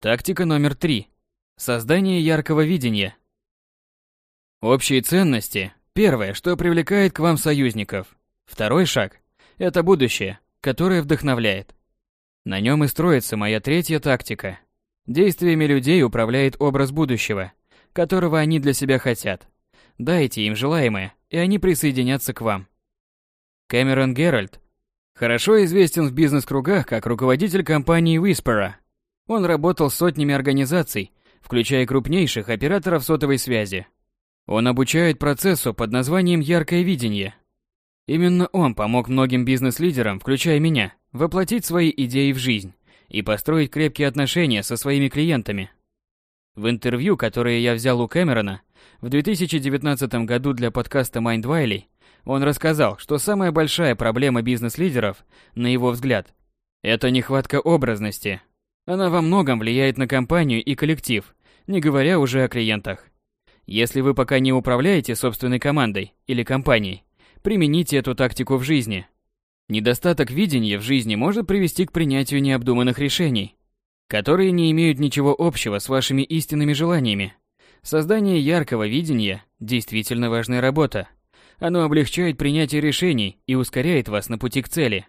Тактика номер три. Создание яркого видения. Общие ценности – первое, что привлекает к вам союзников. Второй шаг – это будущее которое вдохновляет. На нем и строится моя третья тактика. Действиями людей управляет образ будущего, которого они для себя хотят. Дайте им желаемое, и они присоединятся к вам. Кэмерон Геральт хорошо известен в бизнес-кругах как руководитель компании Whisperer. Он работал с сотнями организаций, включая крупнейших операторов сотовой связи. Он обучает процессу под названием «Яркое видение», Именно он помог многим бизнес-лидерам, включая меня, воплотить свои идеи в жизнь и построить крепкие отношения со своими клиентами. В интервью, которое я взял у Кэмерона в 2019 году для подкаста Mindwiley, он рассказал, что самая большая проблема бизнес-лидеров, на его взгляд, это нехватка образности. Она во многом влияет на компанию и коллектив, не говоря уже о клиентах. Если вы пока не управляете собственной командой или компанией, примените эту тактику в жизни. Недостаток видения в жизни может привести к принятию необдуманных решений, которые не имеют ничего общего с вашими истинными желаниями. Создание яркого видения – действительно важная работа. Оно облегчает принятие решений и ускоряет вас на пути к цели.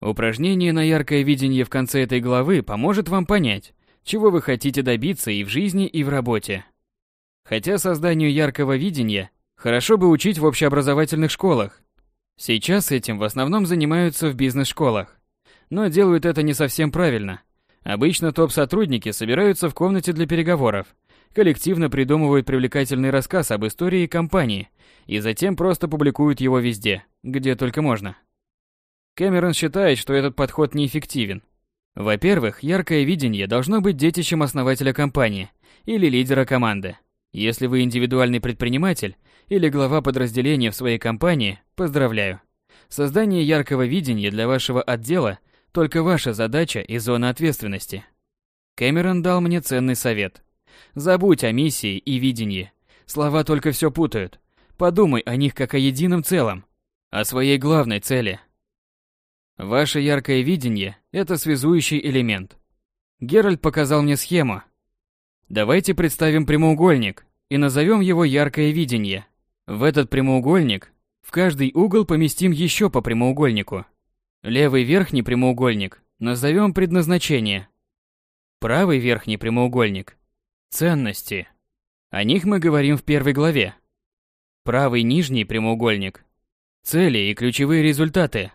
Упражнение на яркое видение в конце этой главы поможет вам понять, чего вы хотите добиться и в жизни, и в работе. Хотя созданию яркого видения Хорошо бы учить в общеобразовательных школах. Сейчас этим в основном занимаются в бизнес-школах. Но делают это не совсем правильно. Обычно топ-сотрудники собираются в комнате для переговоров, коллективно придумывают привлекательный рассказ об истории компании и затем просто публикуют его везде, где только можно. Кэмерон считает, что этот подход неэффективен. Во-первых, яркое видение должно быть детищем основателя компании или лидера команды. Если вы индивидуальный предприниматель, или глава подразделения в своей компании, поздравляю. Создание яркого видения для вашего отдела – только ваша задача и зона ответственности. Кэмерон дал мне ценный совет. Забудь о миссии и видении. Слова только все путают. Подумай о них как о едином целом, о своей главной цели. Ваше яркое видение – это связующий элемент. Геральт показал мне схему. Давайте представим прямоугольник и назовем его яркое видение – в этот прямоугольник в каждый угол поместим еще по прямоугольнику. Левый верхний прямоугольник назовем предназначение. Правый верхний прямоугольник – ценности. О них мы говорим в первой главе. Правый нижний прямоугольник – цели и ключевые результаты.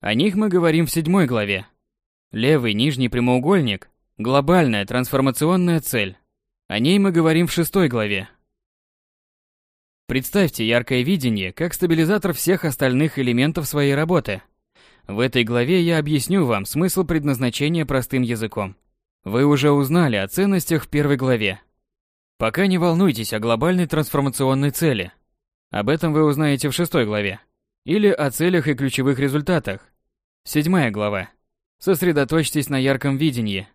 О них мы говорим в седьмой главе. Левый нижний прямоугольник – глобальная трансформационная цель. О ней мы говорим в шестой главе. Представьте яркое видение как стабилизатор всех остальных элементов своей работы. В этой главе я объясню вам смысл предназначения простым языком. Вы уже узнали о ценностях в первой главе. Пока не волнуйтесь о глобальной трансформационной цели. Об этом вы узнаете в шестой главе. Или о целях и ключевых результатах. Седьмая глава. Сосредоточьтесь на ярком видении.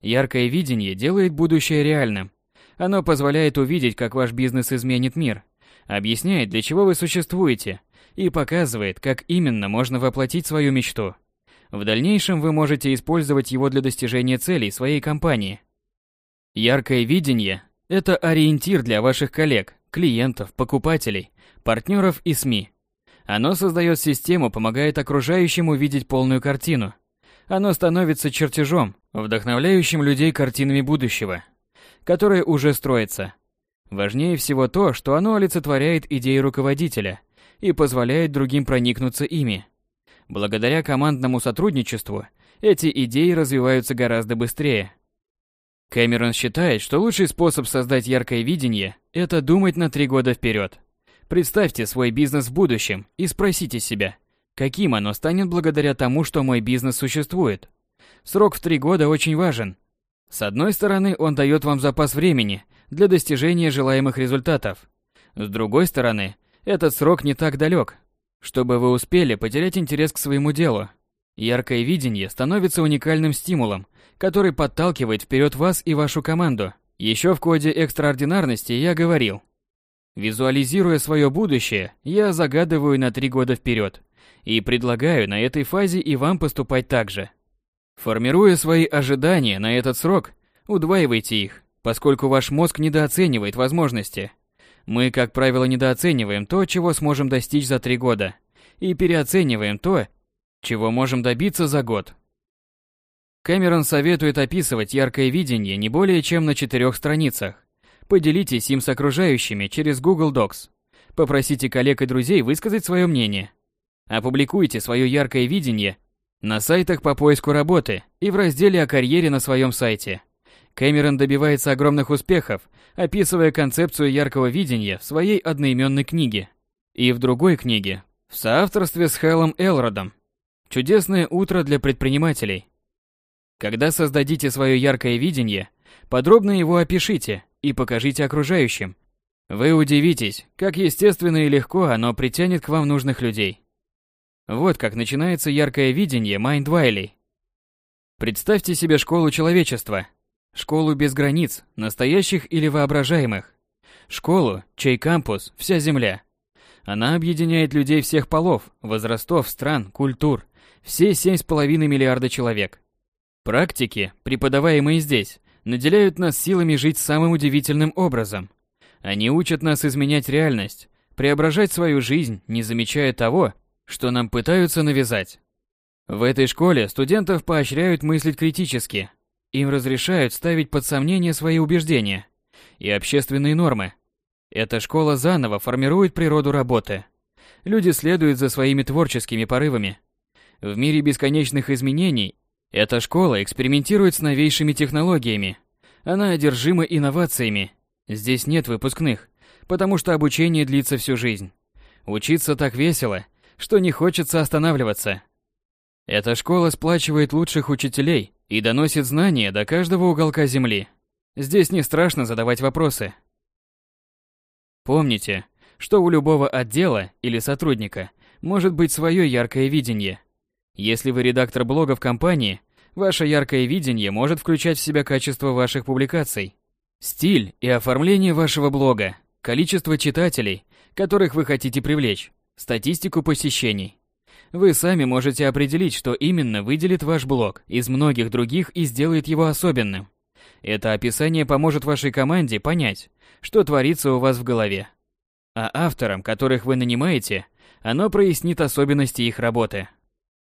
Яркое видение делает будущее реальным. Оно позволяет увидеть, как ваш бизнес изменит мир объясняет, для чего вы существуете, и показывает, как именно можно воплотить свою мечту. В дальнейшем вы можете использовать его для достижения целей своей компании. Яркое видение – это ориентир для ваших коллег, клиентов, покупателей, партнеров и СМИ. Оно создает систему, помогает окружающим увидеть полную картину. Оно становится чертежом, вдохновляющим людей картинами будущего, которое уже строится – Важнее всего то, что оно олицетворяет идеи руководителя и позволяет другим проникнуться ими. Благодаря командному сотрудничеству эти идеи развиваются гораздо быстрее. Кэмерон считает, что лучший способ создать яркое видение – это думать на три года вперед. Представьте свой бизнес в будущем и спросите себя, каким оно станет благодаря тому, что мой бизнес существует. Срок в три года очень важен. С одной стороны, он дает вам запас времени – для достижения желаемых результатов. С другой стороны, этот срок не так далек, чтобы вы успели потерять интерес к своему делу. Яркое видение становится уникальным стимулом, который подталкивает вперед вас и вашу команду. Еще в коде экстраординарности я говорил. Визуализируя свое будущее, я загадываю на три года вперед и предлагаю на этой фазе и вам поступать так же. Формируя свои ожидания на этот срок, удваивайте их поскольку ваш мозг недооценивает возможности. Мы, как правило, недооцениваем то, чего сможем достичь за три года, и переоцениваем то, чего можем добиться за год. Кэмерон советует описывать яркое видение не более чем на четырех страницах. Поделитесь им с окружающими через Google Docs. Попросите коллег и друзей высказать свое мнение. Опубликуйте свое яркое видение на сайтах по поиску работы и в разделе о карьере на своем сайте – Кэмерон добивается огромных успехов, описывая концепцию яркого видения в своей одноименной книге и в другой книге в соавторстве с Хэлом Элродом «Чудесное утро для предпринимателей». Когда создадите свое яркое видение, подробно его опишите и покажите окружающим. Вы удивитесь, как естественно и легко оно притянет к вам нужных людей. Вот как начинается яркое видение Майндвайлей. Представьте себе школу человечества, Школу без границ, настоящих или воображаемых. Школу, чей кампус – вся земля. Она объединяет людей всех полов, возрастов, стран, культур, все 7,5 миллиарда человек. Практики, преподаваемые здесь, наделяют нас силами жить самым удивительным образом. Они учат нас изменять реальность, преображать свою жизнь, не замечая того, что нам пытаются навязать. В этой школе студентов поощряют мыслить критически, им разрешают ставить под сомнение свои убеждения и общественные нормы. Эта школа заново формирует природу работы. Люди следуют за своими творческими порывами. В мире бесконечных изменений эта школа экспериментирует с новейшими технологиями. Она одержима инновациями. Здесь нет выпускных, потому что обучение длится всю жизнь. Учиться так весело, что не хочется останавливаться. Эта школа сплачивает лучших учителей и доносит знания до каждого уголка Земли. Здесь не страшно задавать вопросы. Помните, что у любого отдела или сотрудника может быть свое яркое видение. Если вы редактор блога в компании, ваше яркое видение может включать в себя качество ваших публикаций, стиль и оформление вашего блога, количество читателей, которых вы хотите привлечь, статистику посещений. Вы сами можете определить, что именно выделит ваш блок из многих других и сделает его особенным. Это описание поможет вашей команде понять, что творится у вас в голове. А авторам, которых вы нанимаете, оно прояснит особенности их работы.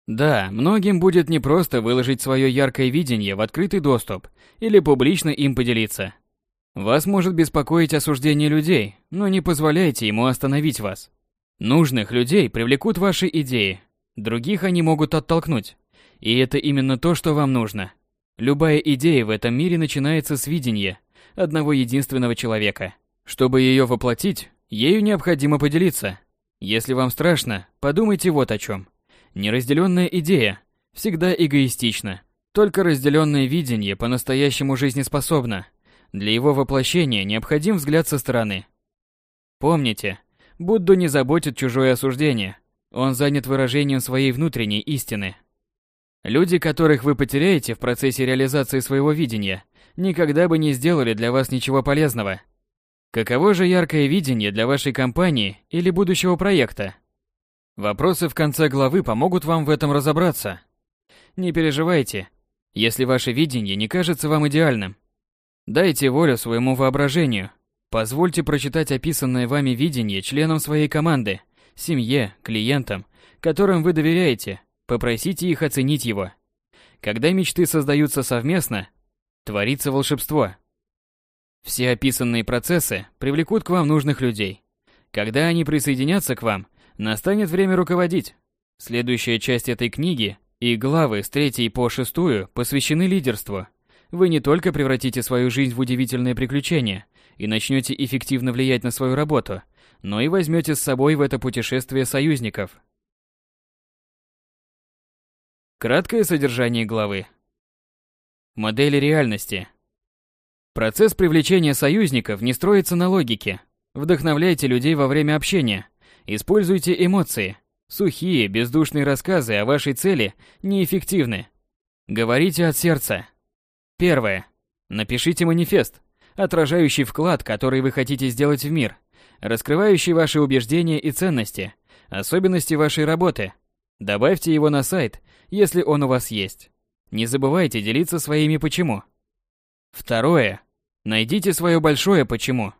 Да, многим будет непросто выложить свое яркое видение в открытый доступ или публично им поделиться. Вас может беспокоить осуждение людей, но не позволяйте ему остановить вас. Нужных людей привлекут ваши идеи. Других они могут оттолкнуть. И это именно то, что вам нужно. Любая идея в этом мире начинается с видения одного единственного человека. Чтобы ее воплотить, ею необходимо поделиться. Если вам страшно, подумайте вот о чем. Неразделенная идея всегда эгоистична. Только разделенное видение по-настоящему жизнеспособно. Для его воплощения необходим взгляд со стороны. Помните, Будду не заботит чужое осуждение. Он занят выражением своей внутренней истины. Люди, которых вы потеряете в процессе реализации своего видения, никогда бы не сделали для вас ничего полезного. Каково же яркое видение для вашей компании или будущего проекта? Вопросы в конце главы помогут вам в этом разобраться. Не переживайте, если ваше видение не кажется вам идеальным. Дайте волю своему воображению – Позвольте прочитать описанное вами видение членам своей команды, семье, клиентам, которым вы доверяете. Попросите их оценить его. Когда мечты создаются совместно, творится волшебство. Все описанные процессы привлекут к вам нужных людей. Когда они присоединятся к вам, настанет время руководить. Следующая часть этой книги и главы с третьей по шестую посвящены лидерству. Вы не только превратите свою жизнь в удивительное приключение – и начнете эффективно влиять на свою работу, но и возьмете с собой в это путешествие союзников. Краткое содержание главы. Модели реальности. Процесс привлечения союзников не строится на логике. Вдохновляйте людей во время общения. Используйте эмоции. Сухие, бездушные рассказы о вашей цели неэффективны. Говорите от сердца. Первое. Напишите манифест отражающий вклад, который вы хотите сделать в мир, раскрывающий ваши убеждения и ценности, особенности вашей работы. Добавьте его на сайт, если он у вас есть. Не забывайте делиться своими «почему». Второе. Найдите свое большое «почему».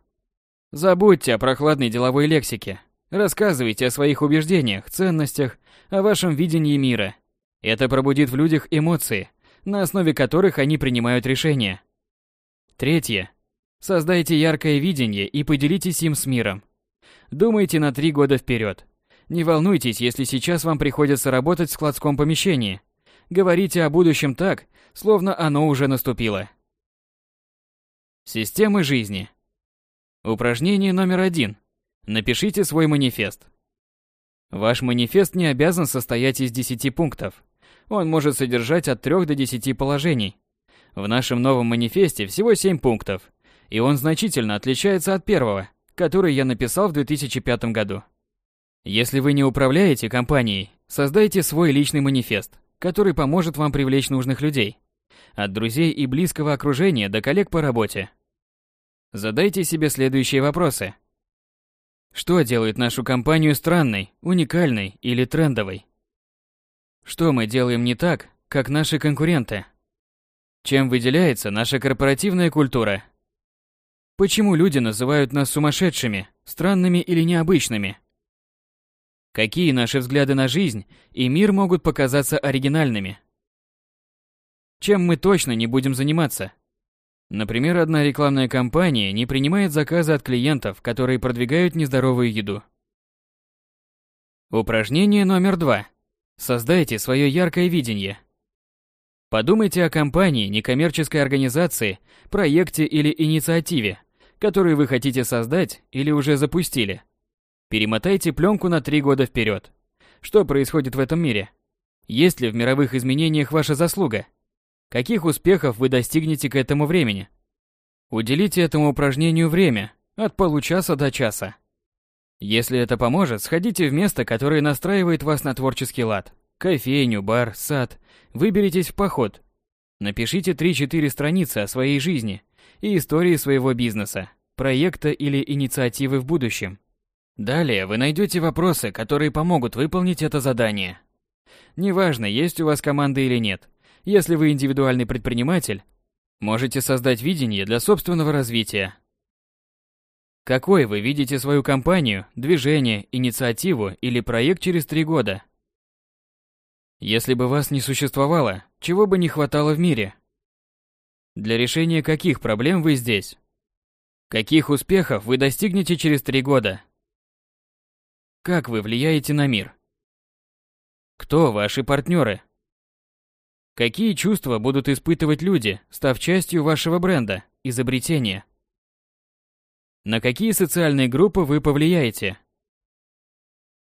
Забудьте о прохладной деловой лексике. Рассказывайте о своих убеждениях, ценностях, о вашем видении мира. Это пробудит в людях эмоции, на основе которых они принимают решения. Третье. Создайте яркое видение и поделитесь им с миром. Думайте на три года вперед. Не волнуйтесь, если сейчас вам приходится работать в складском помещении. Говорите о будущем так, словно оно уже наступило. Системы жизни. Упражнение номер один. Напишите свой манифест. Ваш манифест не обязан состоять из 10 пунктов. Он может содержать от 3 до 10 положений. В нашем новом манифесте всего 7 пунктов, и он значительно отличается от первого, который я написал в 2005 году. Если вы не управляете компанией, создайте свой личный манифест, который поможет вам привлечь нужных людей. От друзей и близкого окружения до коллег по работе. Задайте себе следующие вопросы. Что делает нашу компанию странной, уникальной или трендовой? Что мы делаем не так, как наши конкуренты? Чем выделяется наша корпоративная культура? Почему люди называют нас сумасшедшими, странными или необычными? Какие наши взгляды на жизнь и мир могут показаться оригинальными? Чем мы точно не будем заниматься? Например, одна рекламная компания не принимает заказы от клиентов, которые продвигают нездоровую еду. Упражнение номер два. Создайте свое яркое видение. Подумайте о компании, некоммерческой организации, проекте или инициативе, который вы хотите создать или уже запустили. Перемотайте пленку на три года вперед. Что происходит в этом мире? Есть ли в мировых изменениях ваша заслуга? Каких успехов вы достигнете к этому времени? Уделите этому упражнению время, от получаса до часа. Если это поможет, сходите в место, которое настраивает вас на творческий лад. Кофейню, бар, сад. Выберитесь в поход. Напишите 3-4 страницы о своей жизни и истории своего бизнеса, проекта или инициативы в будущем. Далее вы найдете вопросы, которые помогут выполнить это задание. Неважно, есть у вас команда или нет. Если вы индивидуальный предприниматель, можете создать видение для собственного развития. Какой вы видите свою компанию, движение, инициативу или проект через три года? Если бы вас не существовало, чего бы не хватало в мире? Для решения каких проблем вы здесь? Каких успехов вы достигнете через три года? Как вы влияете на мир? Кто ваши партнеры? Какие чувства будут испытывать люди, став частью вашего бренда, изобретения? На какие социальные группы вы повлияете?